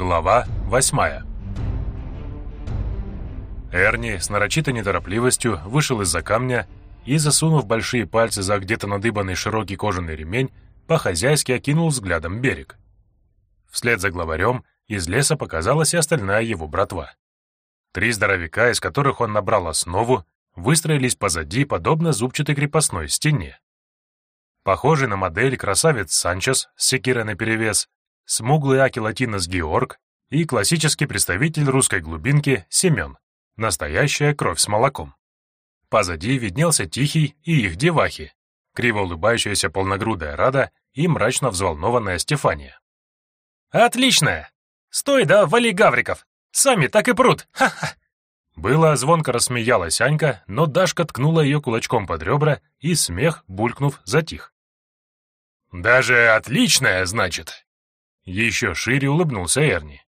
Глава восьмая Эрни с нарочитой неторопливостью вышел из-за камня и, засунув большие пальцы за где-то надыбанный широкий кожаный ремень, по-хозяйски окинул взглядом берег. Вслед за главарем из леса показалась и остальная его братва. Три здоровяка, из которых он набрал основу, выстроились позади, подобно зубчатой крепостной стене. Похожий на модель красавец Санчес с секирой наперевес, смуглый Аки Латинос Георг и классический представитель русской глубинки Семен, настоящая кровь с молоком. Позади виднелся Тихий и их девахи, криво улыбающаяся полногрудая Рада и мрачно взволнованная Стефания. «Отлично! Стой, да, вали гавриков! Сами так и прут! Ха-ха!» Было звонко рассмеялась Анька, но Дашка ткнула ее кулачком под ребра, и смех, булькнув, затих. «Даже отличная, значит?» Еще шире улыбнулся Эрни.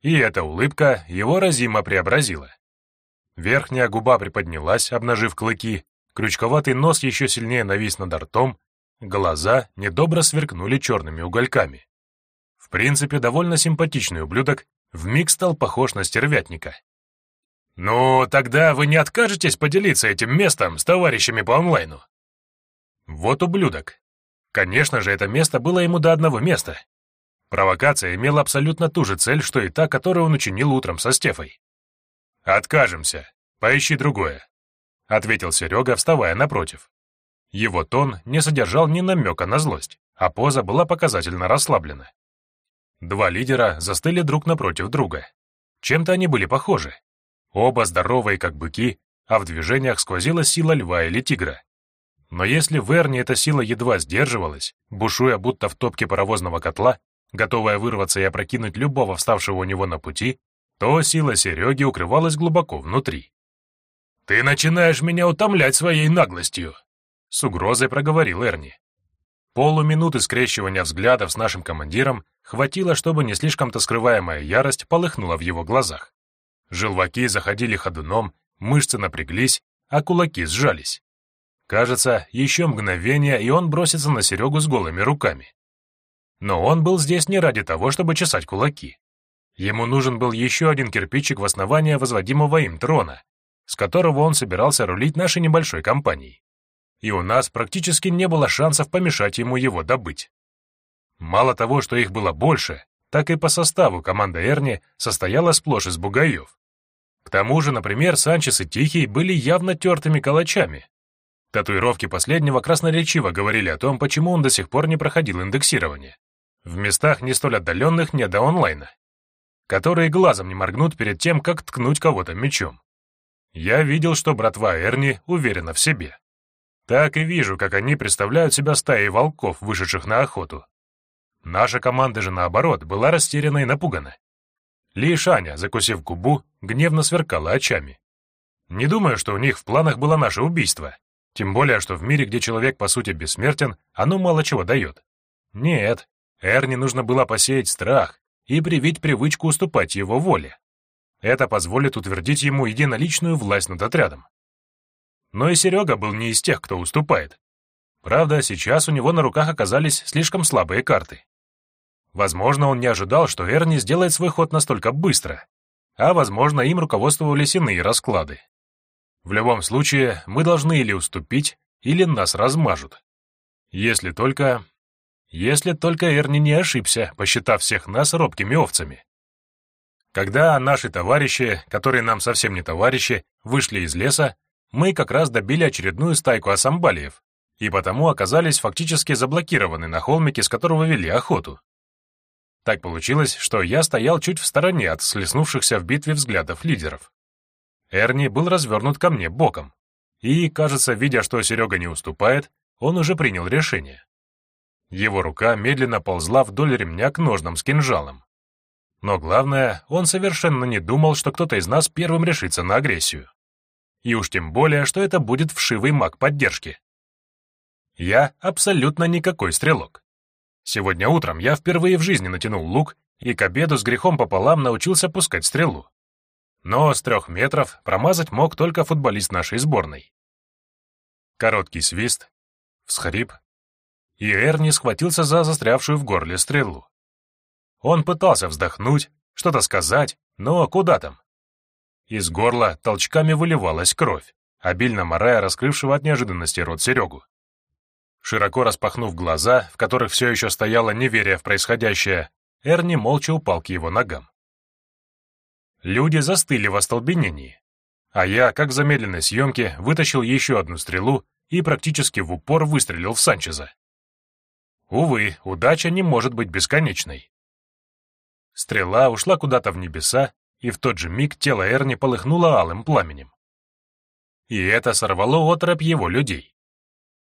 И эта улыбка его разимо преобразила. Верхняя губа приподнялась, обнажив клыки, крючковатый нос еще сильнее навис над ртом, глаза недобро сверкнули черными угольками. В принципе, довольно симпатичный ублюдок вмиг стал похож на стервятника. «Ну, тогда вы не откажетесь поделиться этим местом с товарищами по онлайну?» Вот ублюдок. Конечно же, это место было ему до одного места. Провокация имела абсолютно ту же цель, что и та, которую он учинил утром со Стефой. «Откажемся. Поищи другое», — ответил Серега, вставая напротив. Его тон не содержал ни намека на злость, а поза была показательно расслаблена. Два лидера застыли друг напротив друга. Чем-то они были похожи. Оба здоровые, как быки, а в движениях сквозила сила льва или тигра. Но если в Эрне эта сила едва сдерживалась, бушуя будто в топке паровозного котла, готовая вырваться и опрокинуть любого вставшего у него на пути, то сила Сереги укрывалась глубоко внутри. «Ты начинаешь меня утомлять своей наглостью!» — с угрозой проговорил Эрни. Полуминуты скрещивания взглядов с нашим командиром хватило, чтобы не слишком-то скрываемая ярость полыхнула в его глазах. Желваки заходили ходуном, мышцы напряглись, а кулаки сжались. Кажется, еще мгновение, и он бросится на Серегу с голыми руками. Но он был здесь не ради того, чтобы чесать кулаки. Ему нужен был еще один кирпичик в основание возводимого им трона, с которого он собирался рулить нашей небольшой компанией. И у нас практически не было шансов помешать ему его добыть. Мало того, что их было больше, так и по составу команда Эрни состояла сплошь из бугаев. К тому же, например, Санчес и Тихий были явно тертыми калачами. Татуировки последнего красноречиво говорили о том, почему он до сих пор не проходил индексирование. В местах не столь отдаленных не до онлайна которые глазом не моргнут перед тем, как ткнуть кого-то мечом. Я видел, что братва Эрни уверена в себе. Так и вижу, как они представляют себя стаей волков, вышедших на охоту. Наша команда же, наоборот, была растеряна и напугана. Лишь Аня, закусив губу, гневно сверкала очами. Не думаю, что у них в планах было наше убийство. Тем более, что в мире, где человек по сути бессмертен, оно мало чего дает. Нет, Эрни нужно было посеять страх, и привить привычку уступать его воле. Это позволит утвердить ему единоличную власть над отрядом. Но и Серега был не из тех, кто уступает. Правда, сейчас у него на руках оказались слишком слабые карты. Возможно, он не ожидал, что Эрни сделает свой ход настолько быстро, а, возможно, им руководствовались иные расклады. В любом случае, мы должны или уступить, или нас размажут. Если только если только Эрни не ошибся, посчитав всех нас робкими овцами. Когда наши товарищи, которые нам совсем не товарищи, вышли из леса, мы как раз добили очередную стайку асамбалиев, и потому оказались фактически заблокированы на холмике, с которого вели охоту. Так получилось, что я стоял чуть в стороне от слеснувшихся в битве взглядов лидеров. Эрни был развернут ко мне боком, и, кажется, видя, что Серега не уступает, он уже принял решение. Его рука медленно ползла вдоль ремня к ножнам с кинжалом. Но главное, он совершенно не думал, что кто-то из нас первым решится на агрессию. И уж тем более, что это будет вшивый маг поддержки. Я абсолютно никакой стрелок. Сегодня утром я впервые в жизни натянул лук и к обеду с грехом пополам научился пускать стрелу. Но с трех метров промазать мог только футболист нашей сборной. Короткий свист, всхрип, и Эрни схватился за застрявшую в горле стрелу. Он пытался вздохнуть, что-то сказать, но куда там? Из горла толчками выливалась кровь, обильно морая раскрывшего от неожиданности рот Серегу. Широко распахнув глаза, в которых все еще стояло неверие в происходящее, Эрни молча упал к его ногам. Люди застыли в остолбенении, а я, как в замедленной съемке, вытащил еще одну стрелу и практически в упор выстрелил в Санчеза. Увы, удача не может быть бесконечной. Стрела ушла куда-то в небеса, и в тот же миг тело Эрни полыхнуло алым пламенем. И это сорвало отрыв его людей.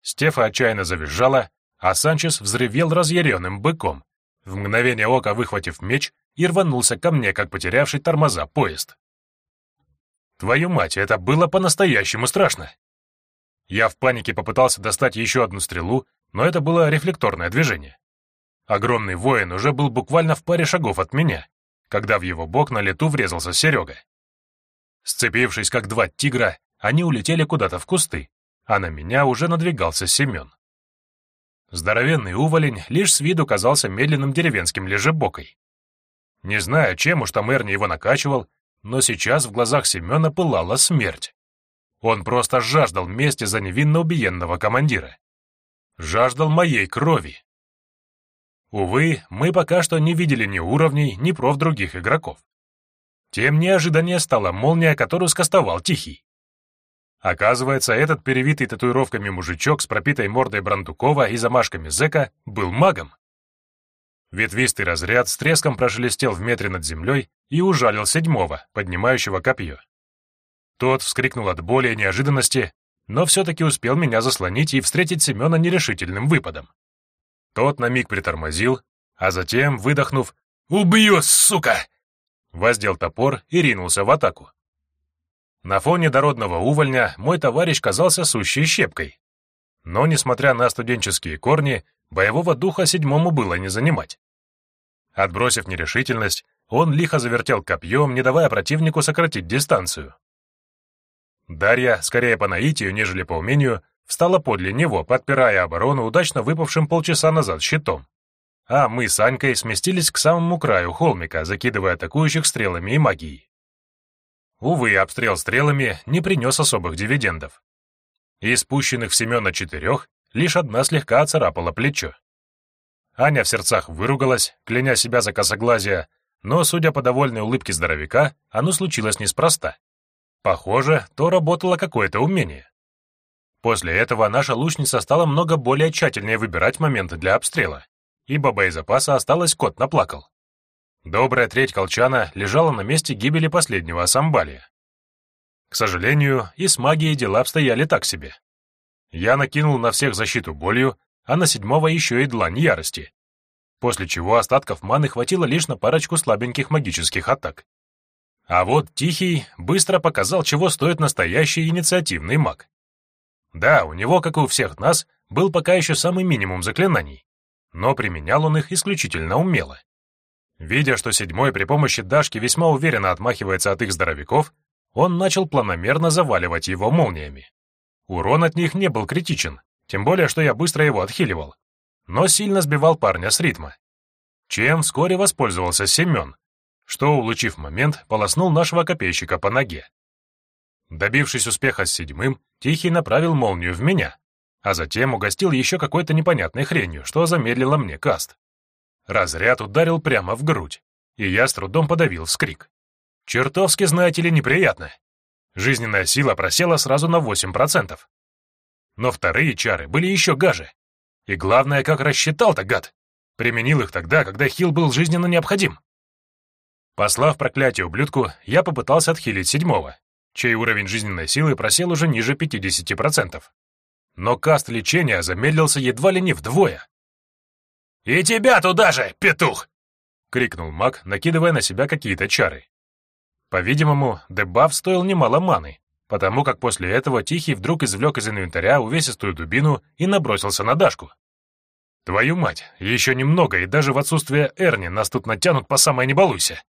Стефа отчаянно завизжала, а Санчес взревел разъяренным быком, в мгновение ока выхватив меч и рванулся ко мне, как потерявший тормоза поезд. Твою мать, это было по-настоящему страшно. Я в панике попытался достать еще одну стрелу, но это было рефлекторное движение. Огромный воин уже был буквально в паре шагов от меня, когда в его бок на лету врезался Серега. Сцепившись как два тигра, они улетели куда-то в кусты, а на меня уже надвигался Семен. Здоровенный уволень лишь с виду казался медленным деревенским лежебокой. Не знаю, чем уж там Эрни его накачивал, но сейчас в глазах Семена пылала смерть. Он просто жаждал мести за невинно убиенного командира. Жаждал моей крови. Увы, мы пока что не видели ни уровней, ни проф других игроков. Тем неожиданнее стала молния, которую скостовал Тихий. Оказывается, этот перевитый татуировками мужичок с пропитой мордой Брандукова и замашками зэка был магом. Ветвистый разряд с треском прошелестел в метре над землей и ужалил седьмого, поднимающего копье. Тот вскрикнул от боли и неожиданности, но все-таки успел меня заслонить и встретить Семена нерешительным выпадом. Тот на миг притормозил, а затем, выдохнув «Убью, сука!», воздел топор и ринулся в атаку. На фоне дородного увольня мой товарищ казался сущей щепкой. Но, несмотря на студенческие корни, боевого духа седьмому было не занимать. Отбросив нерешительность, он лихо завертел копьем, не давая противнику сократить дистанцию. Дарья, скорее по наитию, нежели по умению, встала подле него, подпирая оборону удачно выпавшим полчаса назад щитом. А мы с Анькой сместились к самому краю холмика, закидывая атакующих стрелами и магией. Увы, обстрел стрелами не принес особых дивидендов. Из спущенных в Семена четырех лишь одна слегка оцарапала плечо. Аня в сердцах выругалась, кляня себя за косоглазие, но, судя по довольной улыбке здоровяка, оно случилось неспроста. Похоже, то работало какое-то умение. После этого наша лучница стала много более тщательнее выбирать моменты для обстрела, ибо боезапаса осталось кот наплакал. Добрая треть колчана лежала на месте гибели последнего Асамбалия. К сожалению, и с магией дела обстояли так себе. Я накинул на всех защиту болью, а на седьмого еще и длань ярости, после чего остатков маны хватило лишь на парочку слабеньких магических атак. А вот Тихий быстро показал, чего стоит настоящий инициативный маг. Да, у него, как и у всех нас, был пока еще самый минимум заклинаний, но применял он их исключительно умело. Видя, что седьмой при помощи Дашки весьма уверенно отмахивается от их здоровяков, он начал планомерно заваливать его молниями. Урон от них не был критичен, тем более, что я быстро его отхиливал, но сильно сбивал парня с ритма. Чем вскоре воспользовался Семен, что, улучив момент, полоснул нашего копейщика по ноге. Добившись успеха с седьмым, Тихий направил молнию в меня, а затем угостил еще какой-то непонятной хренью, что замедлило мне каст. Разряд ударил прямо в грудь, и я с трудом подавил вскрик. Чертовски, знаете ли, неприятно. Жизненная сила просела сразу на 8%. Но вторые чары были еще гаже. И главное, как рассчитал-то, гад. Применил их тогда, когда хил был жизненно необходим. Послав проклятие ублюдку, я попытался отхилить седьмого, чей уровень жизненной силы просел уже ниже 50%. Но каст лечения замедлился едва ли не вдвое. «И тебя туда же, петух!» — крикнул маг, накидывая на себя какие-то чары. По-видимому, дебаф стоил немало маны, потому как после этого Тихий вдруг извлек из инвентаря увесистую дубину и набросился на Дашку. «Твою мать, еще немного, и даже в отсутствие Эрни нас тут натянут по самой не балуйся!»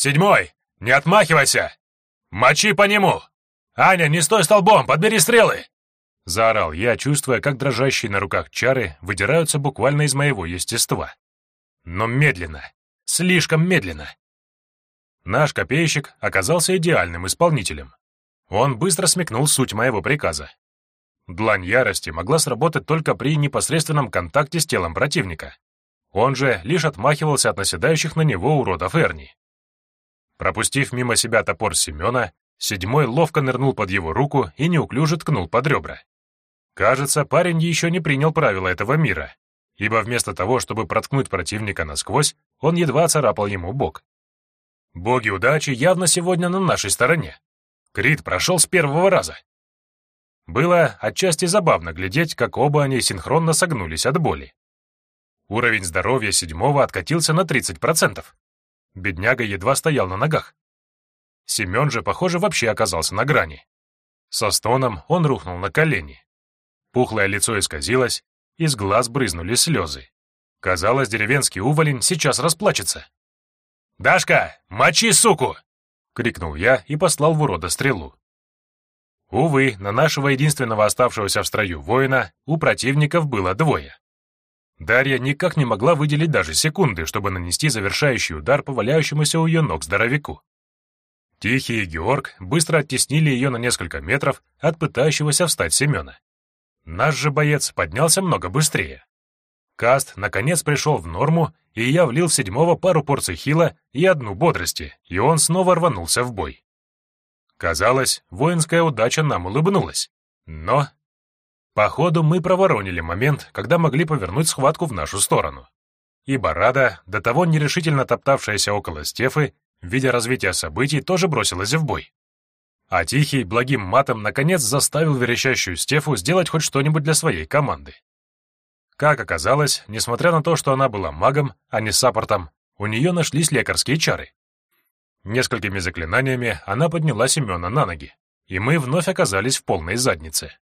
«Седьмой! Не отмахивайся! Мочи по нему! Аня, не стой столбом, подбери стрелы!» Заорал я, чувствуя, как дрожащие на руках чары выдираются буквально из моего естества. Но медленно, слишком медленно. Наш копейщик оказался идеальным исполнителем. Он быстро смекнул суть моего приказа. Длань ярости могла сработать только при непосредственном контакте с телом противника. Он же лишь отмахивался от наседающих на него уродов Эрни. Пропустив мимо себя топор Семена, седьмой ловко нырнул под его руку и неуклюже ткнул под ребра. Кажется, парень еще не принял правила этого мира, ибо вместо того, чтобы проткнуть противника насквозь, он едва царапал ему бок. Боги удачи явно сегодня на нашей стороне. Крит прошел с первого раза. Было отчасти забавно глядеть, как оба они синхронно согнулись от боли. Уровень здоровья седьмого откатился на 30%. Бедняга едва стоял на ногах. Семен же, похоже, вообще оказался на грани. Со стоном он рухнул на колени. Пухлое лицо исказилось, из глаз брызнули слезы. Казалось, деревенский уволень сейчас расплачется. «Дашка, мочи суку!» — крикнул я и послал в урода стрелу. Увы, на нашего единственного оставшегося в строю воина у противников было двое. Дарья никак не могла выделить даже секунды, чтобы нанести завершающий удар по валяющемуся у ее ног здоровяку. Тихий и Георг быстро оттеснили ее на несколько метров от пытающегося встать Семена. Наш же боец поднялся много быстрее. Каст, наконец, пришел в норму, и я влил в седьмого пару порций хила и одну бодрости, и он снова рванулся в бой. Казалось, воинская удача нам улыбнулась. Но Походу, мы проворонили момент, когда могли повернуть схватку в нашу сторону. Ибо Рада, до того нерешительно топтавшаяся около Стефы, видя развитие событий, тоже бросилась в бой. А Тихий благим матом наконец заставил верещащую Стефу сделать хоть что-нибудь для своей команды. Как оказалось, несмотря на то, что она была магом, а не саппортом, у нее нашлись лекарские чары. Несколькими заклинаниями она подняла Семена на ноги, и мы вновь оказались в полной заднице.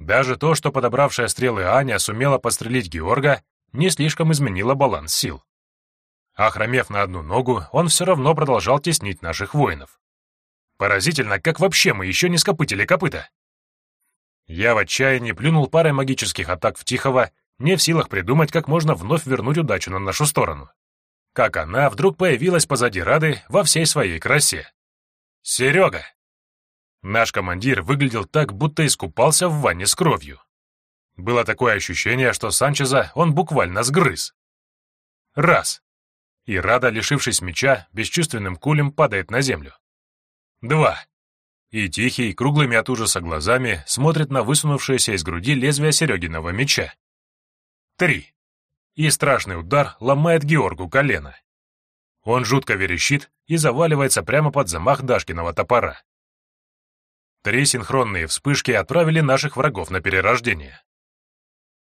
Даже то, что подобравшая стрелы Аня сумела подстрелить Георга, не слишком изменило баланс сил. Охромев на одну ногу, он все равно продолжал теснить наших воинов. Поразительно, как вообще мы еще не скопытили копыта. Я в отчаянии плюнул парой магических атак в Тихого, не в силах придумать, как можно вновь вернуть удачу на нашу сторону. Как она вдруг появилась позади Рады во всей своей красе. «Серега!» Наш командир выглядел так, будто искупался в ванне с кровью. Было такое ощущение, что Санчеза он буквально сгрыз. Раз. И Рада, лишившись меча, бесчувственным кулем падает на землю. Два. И Тихий, круглыми от ужаса глазами, смотрит на высунувшееся из груди лезвие Серегиного меча. Три. И страшный удар ломает Георгу колено. Он жутко верещит и заваливается прямо под замах Дашкиного топора. Три синхронные вспышки отправили наших врагов на перерождение.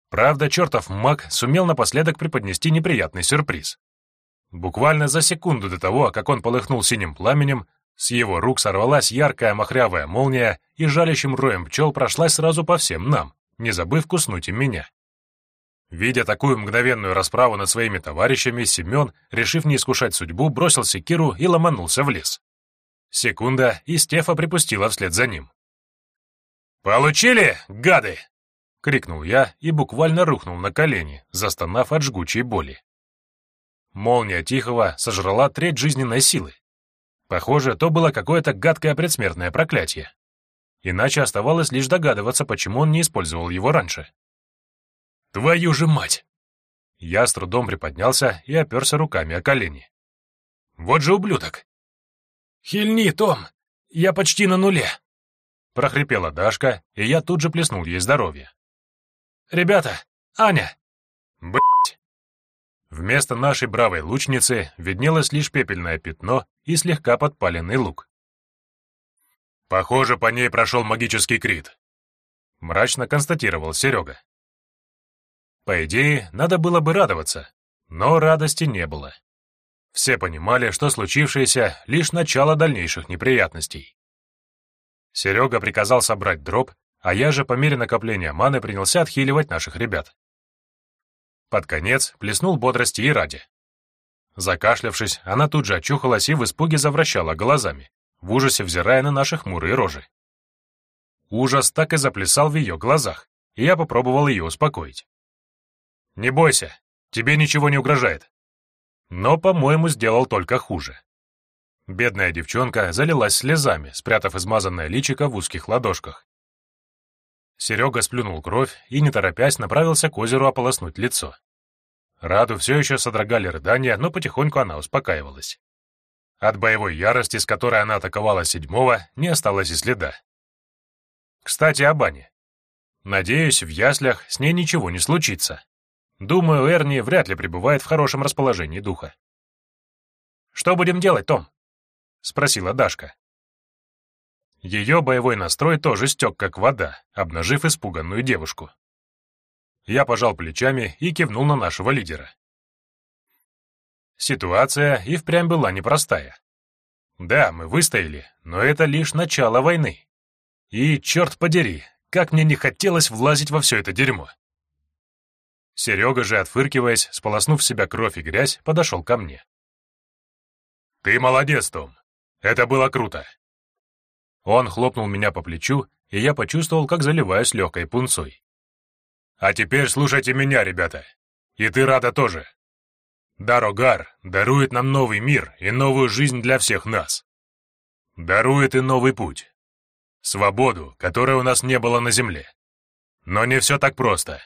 Правда, чертов маг сумел напоследок преподнести неприятный сюрприз. Буквально за секунду до того, как он полыхнул синим пламенем, с его рук сорвалась яркая махрявая молния и жалящим роем пчел прошлась сразу по всем нам, не забыв куснуть и меня. Видя такую мгновенную расправу над своими товарищами, Семен, решив не искушать судьбу, бросил секиру и ломанулся в лес. Секунда, и Стефа припустила вслед за ним. «Получили, гады!» — крикнул я и буквально рухнул на колени, застонав от жгучей боли. Молния Тихого сожрала треть жизненной силы. Похоже, то было какое-то гадкое предсмертное проклятие. Иначе оставалось лишь догадываться, почему он не использовал его раньше. «Твою же мать!» Я с трудом приподнялся и оперся руками о колени. «Вот же ублюдок! «Хильни, Том! Я почти на нуле!» Прохрипела Дашка, и я тут же плеснул ей здоровье. «Ребята! Аня!» Блять! Вместо нашей бравой лучницы виднелось лишь пепельное пятно и слегка подпаленный лук. «Похоже, по ней прошел магический крит», — мрачно констатировал Серега. По идее, надо было бы радоваться, но радости не было. Все понимали, что случившееся — лишь начало дальнейших неприятностей. Серега приказал собрать дроп, а я же по мере накопления маны принялся отхиливать наших ребят. Под конец плеснул бодрости и ради. Закашлявшись, она тут же очухалась и в испуге завращала глазами, в ужасе взирая на наши хмурые рожи. Ужас так и заплясал в ее глазах, и я попробовал ее успокоить. «Не бойся, тебе ничего не угрожает но, по-моему, сделал только хуже. Бедная девчонка залилась слезами, спрятав измазанное личико в узких ладошках. Серега сплюнул кровь и, не торопясь, направился к озеру ополоснуть лицо. Раду все еще содрогали рыдания, но потихоньку она успокаивалась. От боевой ярости, с которой она атаковала седьмого, не осталось и следа. Кстати, о бане. Надеюсь, в яслях с ней ничего не случится. Думаю, Эрни вряд ли пребывает в хорошем расположении духа. «Что будем делать, Том?» — спросила Дашка. Ее боевой настрой тоже стек, как вода, обнажив испуганную девушку. Я пожал плечами и кивнул на нашего лидера. Ситуация и впрямь была непростая. Да, мы выстояли, но это лишь начало войны. И, черт подери, как мне не хотелось влазить во все это дерьмо. Серега же, отфыркиваясь, сполоснув себя кровь и грязь, подошел ко мне. «Ты молодец, Том. Это было круто!» Он хлопнул меня по плечу, и я почувствовал, как заливаюсь легкой пунцой. «А теперь слушайте меня, ребята. И ты рада тоже. Дарогар дарует нам новый мир и новую жизнь для всех нас. Дарует и новый путь. Свободу, которой у нас не было на земле. Но не все так просто.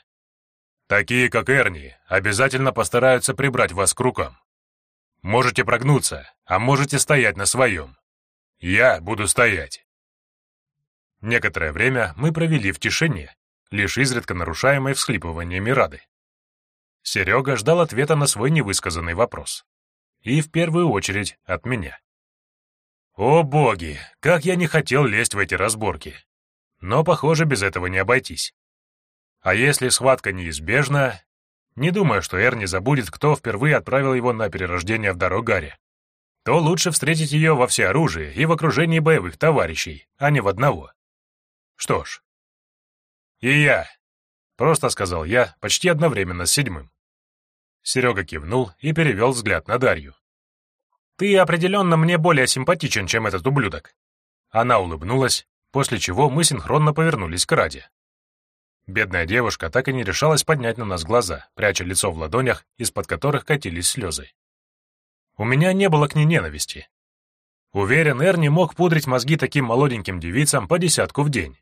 Такие, как Эрни, обязательно постараются прибрать вас к рукам. Можете прогнуться, а можете стоять на своем. Я буду стоять. Некоторое время мы провели в тишине, лишь изредка нарушаемой всхлипываниями Рады. Серега ждал ответа на свой невысказанный вопрос. И в первую очередь от меня. О боги, как я не хотел лезть в эти разборки. Но, похоже, без этого не обойтись. А если схватка неизбежна, не думаю, что Эрни забудет, кто впервые отправил его на перерождение в Дорогаре. То лучше встретить ее во всеоружии и в окружении боевых товарищей, а не в одного. Что ж. И я, просто сказал я, почти одновременно с седьмым. Серега кивнул и перевел взгляд на Дарью. «Ты определенно мне более симпатичен, чем этот ублюдок». Она улыбнулась, после чего мы синхронно повернулись к Раде. Бедная девушка так и не решалась поднять на нас глаза, пряча лицо в ладонях, из-под которых катились слезы. У меня не было к ней ненависти. Уверен, Эрни мог пудрить мозги таким молоденьким девицам по десятку в день.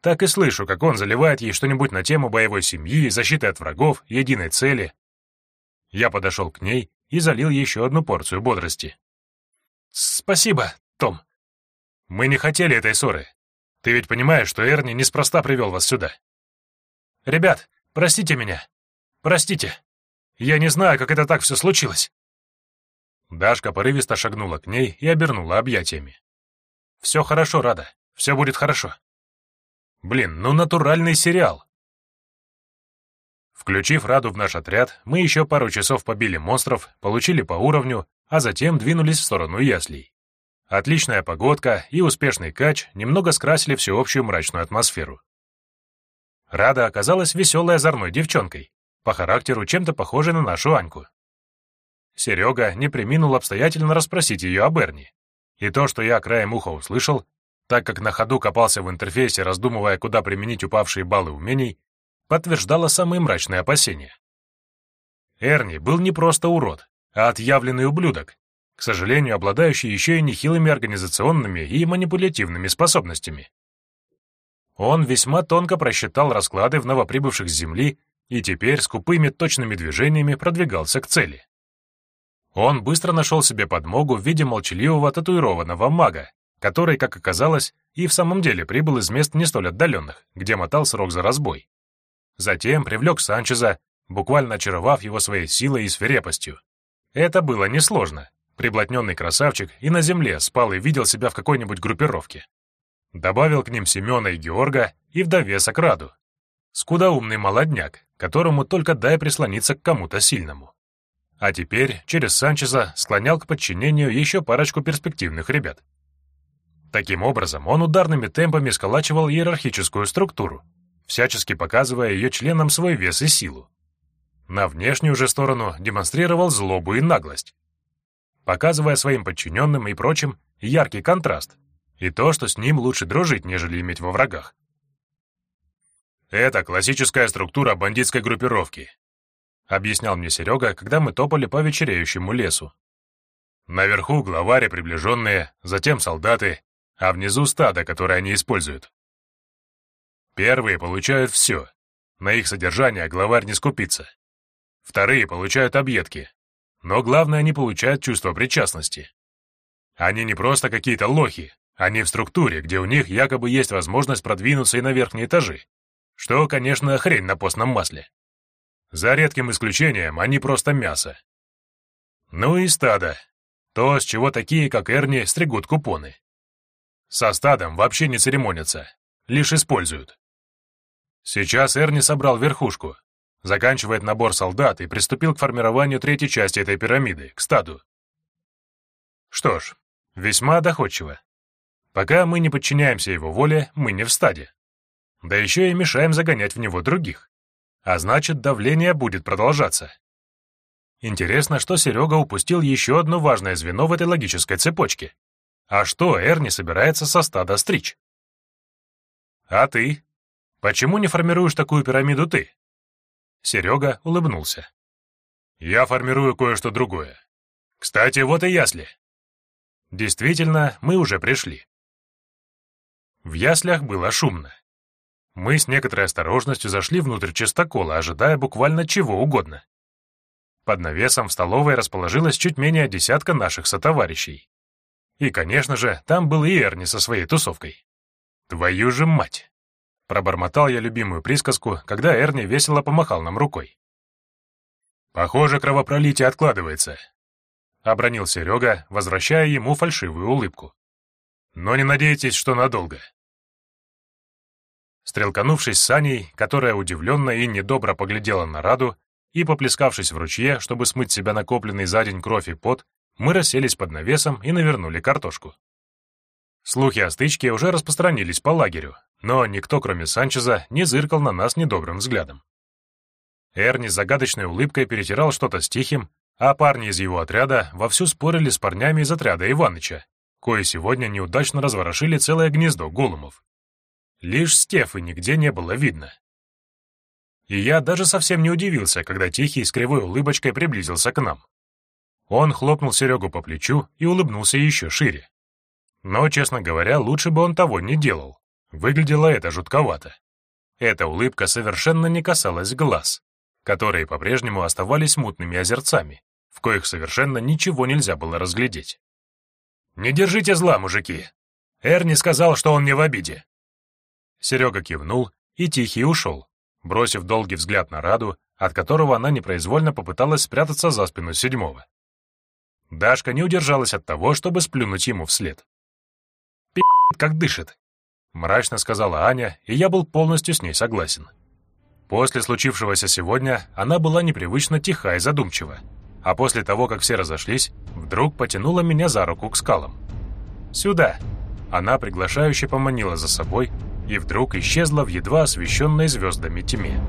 Так и слышу, как он заливает ей что-нибудь на тему боевой семьи, защиты от врагов, единой цели. Я подошел к ней и залил еще одну порцию бодрости. «Спасибо, Том. Мы не хотели этой ссоры. Ты ведь понимаешь, что Эрни неспроста привел вас сюда. «Ребят, простите меня. Простите. Я не знаю, как это так все случилось». Дашка порывисто шагнула к ней и обернула объятиями. «Все хорошо, Рада. Все будет хорошо». Блин, ну натуральный сериал. Включив Раду в наш отряд, мы еще пару часов побили монстров, получили по уровню, а затем двинулись в сторону яслей. Отличная погодка и успешный кач немного скрасили всеобщую мрачную атмосферу. Рада оказалась веселой озорной девчонкой, по характеру чем-то похожей на нашу Аньку. Серега не приминул обстоятельно расспросить ее о Берни. И то, что я краем уха услышал, так как на ходу копался в интерфейсе, раздумывая, куда применить упавшие баллы умений, подтверждало самые мрачные опасения. Эрни был не просто урод, а отъявленный ублюдок, к сожалению, обладающий еще и нехилыми организационными и манипулятивными способностями. Он весьма тонко просчитал расклады в новоприбывших с Земли и теперь скупыми точными движениями продвигался к цели. Он быстро нашел себе подмогу в виде молчаливого татуированного мага, который, как оказалось, и в самом деле прибыл из мест не столь отдаленных, где мотал срок за разбой. Затем привлек Санчеза, буквально очаровав его своей силой и свирепостью. Это было несложно. Приблотненный красавчик и на земле спал и видел себя в какой-нибудь группировке. Добавил к ним Семена и Георга и в довесок Раду. Скудоумный молодняк, которому только дай прислониться к кому-то сильному. А теперь через Санчеза склонял к подчинению еще парочку перспективных ребят. Таким образом, он ударными темпами сколачивал иерархическую структуру, всячески показывая ее членам свой вес и силу. На внешнюю же сторону демонстрировал злобу и наглость, показывая своим подчиненным и прочим яркий контраст и то, что с ним лучше дружить, нежели иметь во врагах. «Это классическая структура бандитской группировки», — объяснял мне Серега, когда мы топали по вечереющему лесу. Наверху главари приближенные, затем солдаты, а внизу стадо, которое они используют. Первые получают все. На их содержание главарь не скупится. Вторые получают объедки. Но главное, они получают чувство причастности. Они не просто какие-то лохи, они в структуре, где у них якобы есть возможность продвинуться и на верхние этажи. Что, конечно, хрень на постном масле. За редким исключением, они просто мясо. Ну и стадо. То, с чего такие, как Эрни, стригут купоны. Со стадом вообще не церемонятся, лишь используют. Сейчас Эрни собрал верхушку, заканчивает набор солдат и приступил к формированию третьей части этой пирамиды, к стаду. Что ж, весьма доходчиво. Пока мы не подчиняемся его воле, мы не в стаде. Да еще и мешаем загонять в него других. А значит, давление будет продолжаться. Интересно, что Серега упустил еще одно важное звено в этой логической цепочке. А что Эрни собирается со стада стричь? А ты? Почему не формируешь такую пирамиду ты? Серега улыбнулся. Я формирую кое-что другое. Кстати, вот и ясли. Действительно, мы уже пришли. В яслях было шумно. Мы с некоторой осторожностью зашли внутрь чистокола, ожидая буквально чего угодно. Под навесом в столовой расположилось чуть менее десятка наших сотоварищей. И, конечно же, там был и Эрни со своей тусовкой. «Твою же мать!» Пробормотал я любимую присказку, когда Эрни весело помахал нам рукой. «Похоже, кровопролитие откладывается», — обронил Серега, возвращая ему фальшивую улыбку. «Но не надейтесь, что надолго». Стрелканувшись с Саней, которая удивленно и недобро поглядела на Раду, и, поплескавшись в ручье, чтобы смыть себя накопленный за день кровь и пот, мы расселись под навесом и навернули картошку. Слухи о стычке уже распространились по лагерю, но никто, кроме Санчеза, не зыркал на нас недобрым взглядом. Эрни с загадочной улыбкой перетирал что-то с Тихим, а парни из его отряда вовсю спорили с парнями из отряда Иваныча, кои сегодня неудачно разворошили целое гнездо голумов. Лишь Стефы нигде не было видно. И я даже совсем не удивился, когда Тихий с кривой улыбочкой приблизился к нам. Он хлопнул Серегу по плечу и улыбнулся еще шире. Но, честно говоря, лучше бы он того не делал. Выглядело это жутковато. Эта улыбка совершенно не касалась глаз, которые по-прежнему оставались мутными озерцами, в коих совершенно ничего нельзя было разглядеть. «Не держите зла, мужики! Эрни сказал, что он не в обиде!» Серега кивнул, и Тихий ушел, бросив долгий взгляд на Раду, от которого она непроизвольно попыталась спрятаться за спину седьмого. Дашка не удержалась от того, чтобы сплюнуть ему вслед. «Пи***, как дышит!» — мрачно сказала Аня, и я был полностью с ней согласен. После случившегося сегодня она была непривычно тиха и задумчива, а после того, как все разошлись, вдруг потянула меня за руку к скалам. «Сюда!» Она приглашающе поманила за собой и вдруг исчезла в едва освещенной звездами тьме.